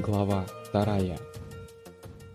Глава вторая.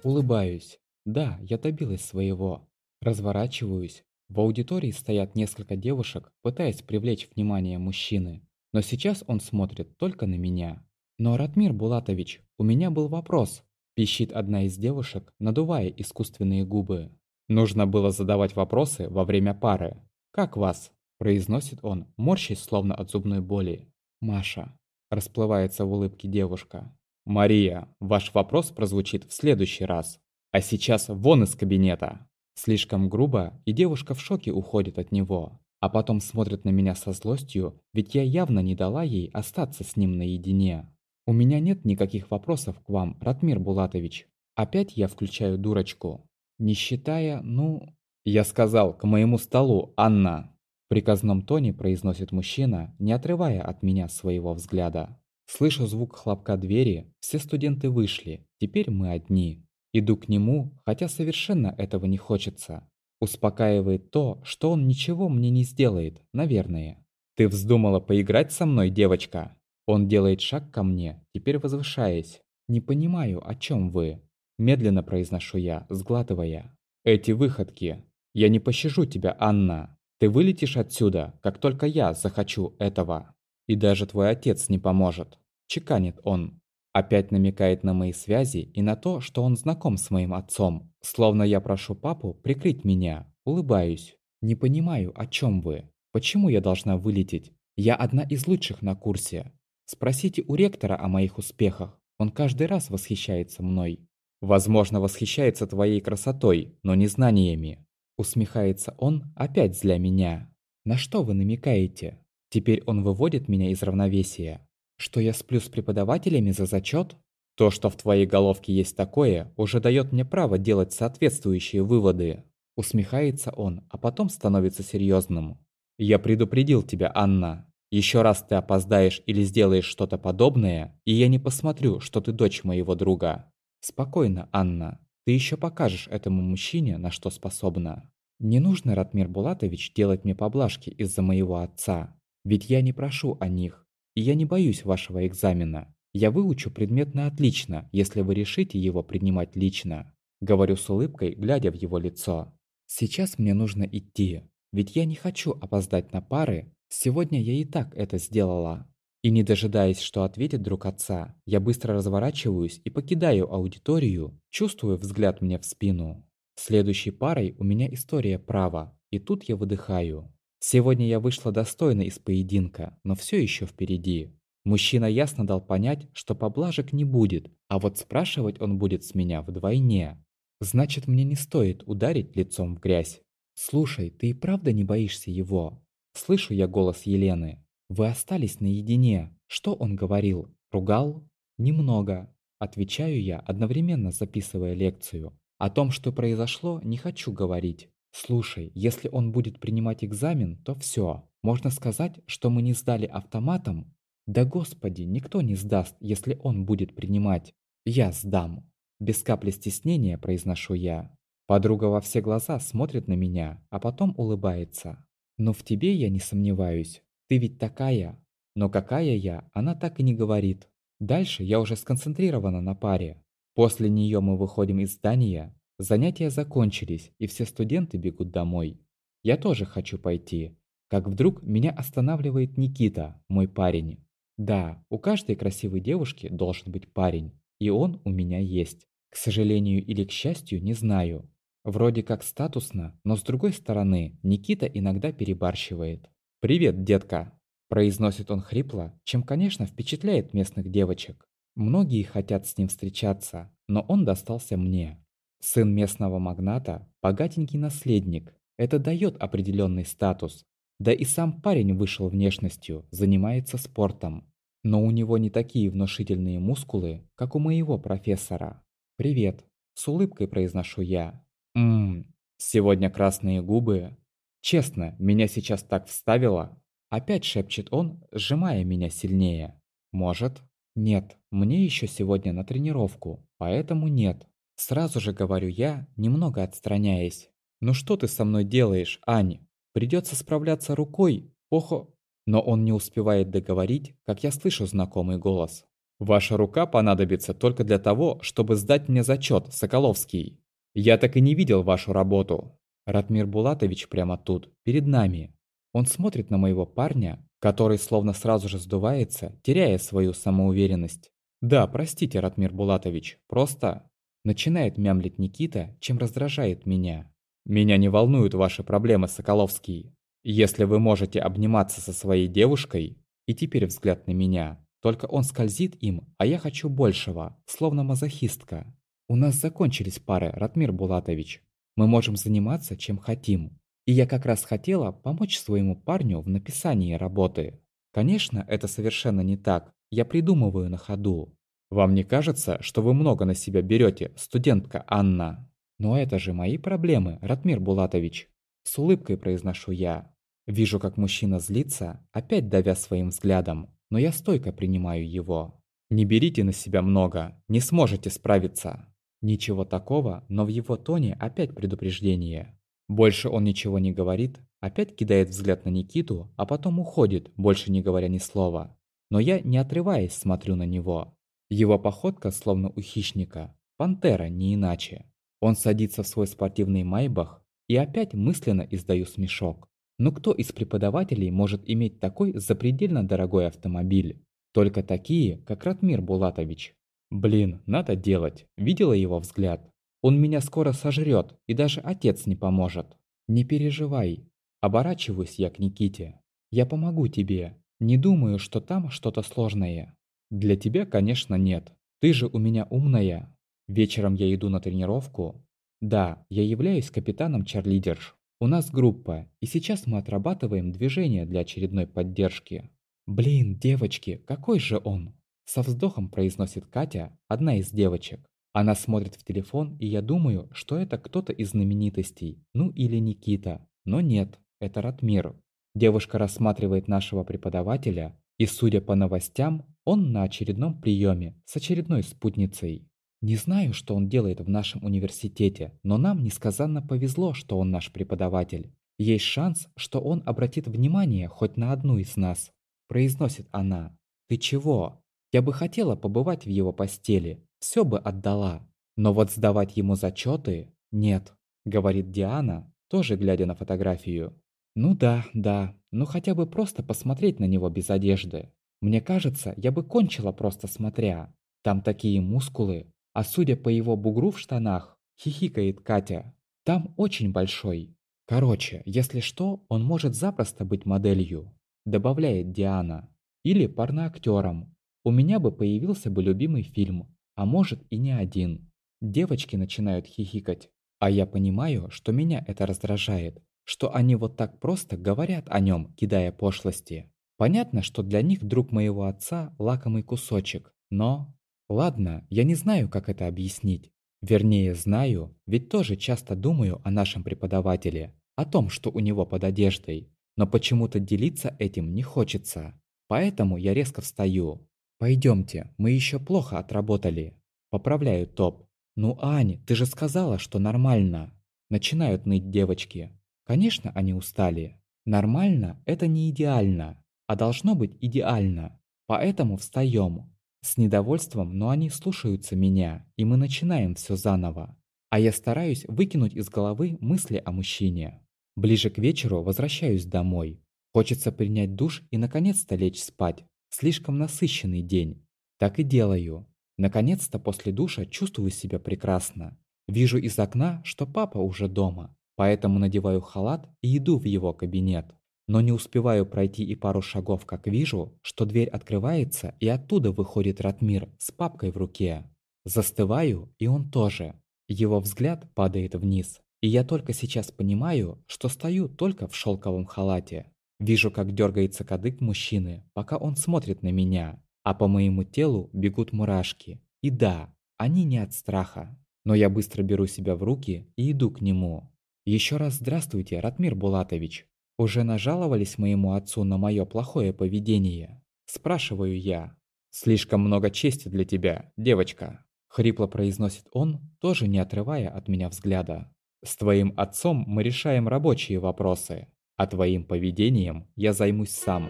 Улыбаюсь. Да, я добилась своего. Разворачиваюсь. В аудитории стоят несколько девушек, пытаясь привлечь внимание мужчины. Но сейчас он смотрит только на меня. Но, Ратмир Булатович, у меня был вопрос. Пищит одна из девушек, надувая искусственные губы. Нужно было задавать вопросы во время пары. «Как вас?» – произносит он, морщись словно от зубной боли. «Маша». Расплывается в улыбке девушка. «Мария, ваш вопрос прозвучит в следующий раз. А сейчас вон из кабинета!» Слишком грубо, и девушка в шоке уходит от него. А потом смотрит на меня со злостью, ведь я явно не дала ей остаться с ним наедине. «У меня нет никаких вопросов к вам, Ратмир Булатович. Опять я включаю дурочку. Не считая, ну...» «Я сказал, к моему столу, Анна!» В приказном тоне произносит мужчина, не отрывая от меня своего взгляда. Слышу звук хлопка двери, все студенты вышли, теперь мы одни. Иду к нему, хотя совершенно этого не хочется. Успокаивает то, что он ничего мне не сделает, наверное. «Ты вздумала поиграть со мной, девочка?» Он делает шаг ко мне, теперь возвышаясь. «Не понимаю, о чем вы?» Медленно произношу я, сглатывая. «Эти выходки. Я не пощажу тебя, Анна. Ты вылетишь отсюда, как только я захочу этого. И даже твой отец не поможет», – чеканит он. Опять намекает на мои связи и на то, что он знаком с моим отцом. Словно я прошу папу прикрыть меня. Улыбаюсь. «Не понимаю, о чем вы. Почему я должна вылететь? Я одна из лучших на курсе. Спросите у ректора о моих успехах. Он каждый раз восхищается мной. Возможно, восхищается твоей красотой, но не знаниями. Усмехается он, опять для меня. На что вы намекаете? Теперь он выводит меня из равновесия. Что я сплю с преподавателями за зачет? То, что в твоей головке есть такое, уже дает мне право делать соответствующие выводы. Усмехается он, а потом становится серьезным. Я предупредил тебя, Анна. Еще раз ты опоздаешь или сделаешь что-то подобное, и я не посмотрю, что ты дочь моего друга. Спокойно, Анна. Ты еще покажешь этому мужчине, на что способна. Не нужно, Ратмир Булатович, делать мне поблажки из-за моего отца. Ведь я не прошу о них. И я не боюсь вашего экзамена. Я выучу предмет на отлично, если вы решите его принимать лично. Говорю с улыбкой, глядя в его лицо. Сейчас мне нужно идти. Ведь я не хочу опоздать на пары, Сегодня я и так это сделала. И не дожидаясь, что ответит друг отца, я быстро разворачиваюсь и покидаю аудиторию, чувствуя взгляд мне в спину. Следующей парой у меня история права, и тут я выдыхаю. Сегодня я вышла достойно из поединка, но все еще впереди. Мужчина ясно дал понять, что поблажек не будет, а вот спрашивать он будет с меня вдвойне. Значит, мне не стоит ударить лицом в грязь. «Слушай, ты и правда не боишься его?» Слышу я голос Елены. «Вы остались наедине. Что он говорил? Ругал?» «Немного», – отвечаю я, одновременно записывая лекцию. О том, что произошло, не хочу говорить. Слушай, если он будет принимать экзамен, то все. Можно сказать, что мы не сдали автоматом? Да господи, никто не сдаст, если он будет принимать. Я сдам. Без капли стеснения произношу я. Подруга во все глаза смотрит на меня, а потом улыбается. Но в тебе я не сомневаюсь. Ты ведь такая. Но какая я, она так и не говорит. Дальше я уже сконцентрирована на паре. После нее мы выходим из здания. Занятия закончились, и все студенты бегут домой. Я тоже хочу пойти. Как вдруг меня останавливает Никита, мой парень. Да, у каждой красивой девушки должен быть парень. И он у меня есть. К сожалению или к счастью, не знаю. Вроде как статусно, но с другой стороны, Никита иногда перебарщивает. «Привет, детка!» Произносит он хрипло, чем, конечно, впечатляет местных девочек. Многие хотят с ним встречаться, но он достался мне. Сын местного магната, богатенький наследник. Это дает определенный статус. Да и сам парень вышел внешностью, занимается спортом. Но у него не такие внушительные мускулы, как у моего профессора. «Привет», – с улыбкой произношу я. Ммм, сегодня красные губы. Честно, меня сейчас так вставило. Опять шепчет он, сжимая меня сильнее. Может? Нет, мне еще сегодня на тренировку, поэтому нет. Сразу же говорю я, немного отстраняясь. Ну что ты со мной делаешь, Ань? Придется справляться рукой, похо... Но он не успевает договорить, как я слышу знакомый голос. Ваша рука понадобится только для того, чтобы сдать мне зачет, Соколовский. Я так и не видел вашу работу. Ратмир Булатович прямо тут, перед нами. Он смотрит на моего парня, который словно сразу же сдувается, теряя свою самоуверенность. Да, простите, Ратмир Булатович, просто... Начинает мямлить Никита, чем раздражает меня. Меня не волнуют ваши проблемы, Соколовский. Если вы можете обниматься со своей девушкой, и теперь взгляд на меня, только он скользит им, а я хочу большего, словно мазохистка. У нас закончились пары, Ратмир Булатович. Мы можем заниматься чем хотим. И я как раз хотела помочь своему парню в написании работы. Конечно, это совершенно не так. Я придумываю на ходу. Вам не кажется, что вы много на себя берете, студентка Анна? Но это же мои проблемы, Ратмир Булатович. С улыбкой произношу я. Вижу, как мужчина злится, опять давя своим взглядом но я стойко принимаю его. Не берите на себя много, не сможете справиться. Ничего такого, но в его тоне опять предупреждение. Больше он ничего не говорит, опять кидает взгляд на Никиту, а потом уходит, больше не говоря ни слова. Но я, не отрываясь, смотрю на него. Его походка словно у хищника. Пантера, не иначе. Он садится в свой спортивный майбах и опять мысленно издаю смешок. Но кто из преподавателей может иметь такой запредельно дорогой автомобиль? Только такие, как Ратмир Булатович. Блин, надо делать. Видела его взгляд? Он меня скоро сожрет, и даже отец не поможет. Не переживай. Оборачиваюсь я к Никите. Я помогу тебе. Не думаю, что там что-то сложное. Для тебя, конечно, нет. Ты же у меня умная. Вечером я иду на тренировку. Да, я являюсь капитаном чарлидерш. У нас группа, и сейчас мы отрабатываем движение для очередной поддержки. Блин, девочки, какой же он? Со вздохом произносит Катя, одна из девочек. Она смотрит в телефон, и я думаю, что это кто-то из знаменитостей, ну или Никита. Но нет, это Ратмир. Девушка рассматривает нашего преподавателя, и судя по новостям, он на очередном приеме с очередной спутницей. Не знаю, что он делает в нашем университете, но нам несказанно повезло, что он наш преподаватель. Есть шанс, что он обратит внимание хоть на одну из нас. Произносит она. Ты чего? Я бы хотела побывать в его постели. Все бы отдала. Но вот сдавать ему зачеты нет. Говорит Диана, тоже глядя на фотографию. Ну да, да, ну хотя бы просто посмотреть на него без одежды. Мне кажется, я бы кончила просто смотря. Там такие мускулы, а судя по его бугру в штанах, хихикает Катя. Там очень большой. Короче, если что, он может запросто быть моделью, добавляет Диана. Или порноактером. У меня бы появился бы любимый фильм, а может и не один. Девочки начинают хихикать, а я понимаю, что меня это раздражает, что они вот так просто говорят о нем, кидая пошлости. Понятно, что для них друг моего отца лакомый кусочек, но Ладно, я не знаю, как это объяснить. Вернее, знаю, ведь тоже часто думаю о нашем преподавателе, о том, что у него под одеждой, но почему-то делиться этим не хочется. Поэтому я резко встаю. Пойдемте, мы еще плохо отработали. Поправляю топ. Ну, Ань, ты же сказала, что нормально. Начинают ныть девочки. Конечно, они устали. Нормально – это не идеально, а должно быть идеально. Поэтому встаем, с недовольством, но они слушаются меня, и мы начинаем все заново. А я стараюсь выкинуть из головы мысли о мужчине. Ближе к вечеру возвращаюсь домой. Хочется принять душ и наконец-то лечь спать. Слишком насыщенный день. Так и делаю. Наконец-то после душа чувствую себя прекрасно. Вижу из окна, что папа уже дома, поэтому надеваю халат и иду в его кабинет. Но не успеваю пройти и пару шагов, как вижу, что дверь открывается, и оттуда выходит Ратмир с папкой в руке. Застываю, и он тоже. Его взгляд падает вниз, и я только сейчас понимаю, что стою только в шелковом халате. Вижу, как дергается кадык мужчины, пока он смотрит на меня, а по моему телу бегут мурашки. И да, они не от страха. Но я быстро беру себя в руки и иду к нему. Еще раз здравствуйте, Ратмир Булатович. Уже нажаловались моему отцу на мое плохое поведение? Спрашиваю я. Слишком много чести для тебя, девочка. Хрипло произносит он, тоже не отрывая от меня взгляда. С твоим отцом мы решаем рабочие вопросы, а твоим поведением я займусь сам.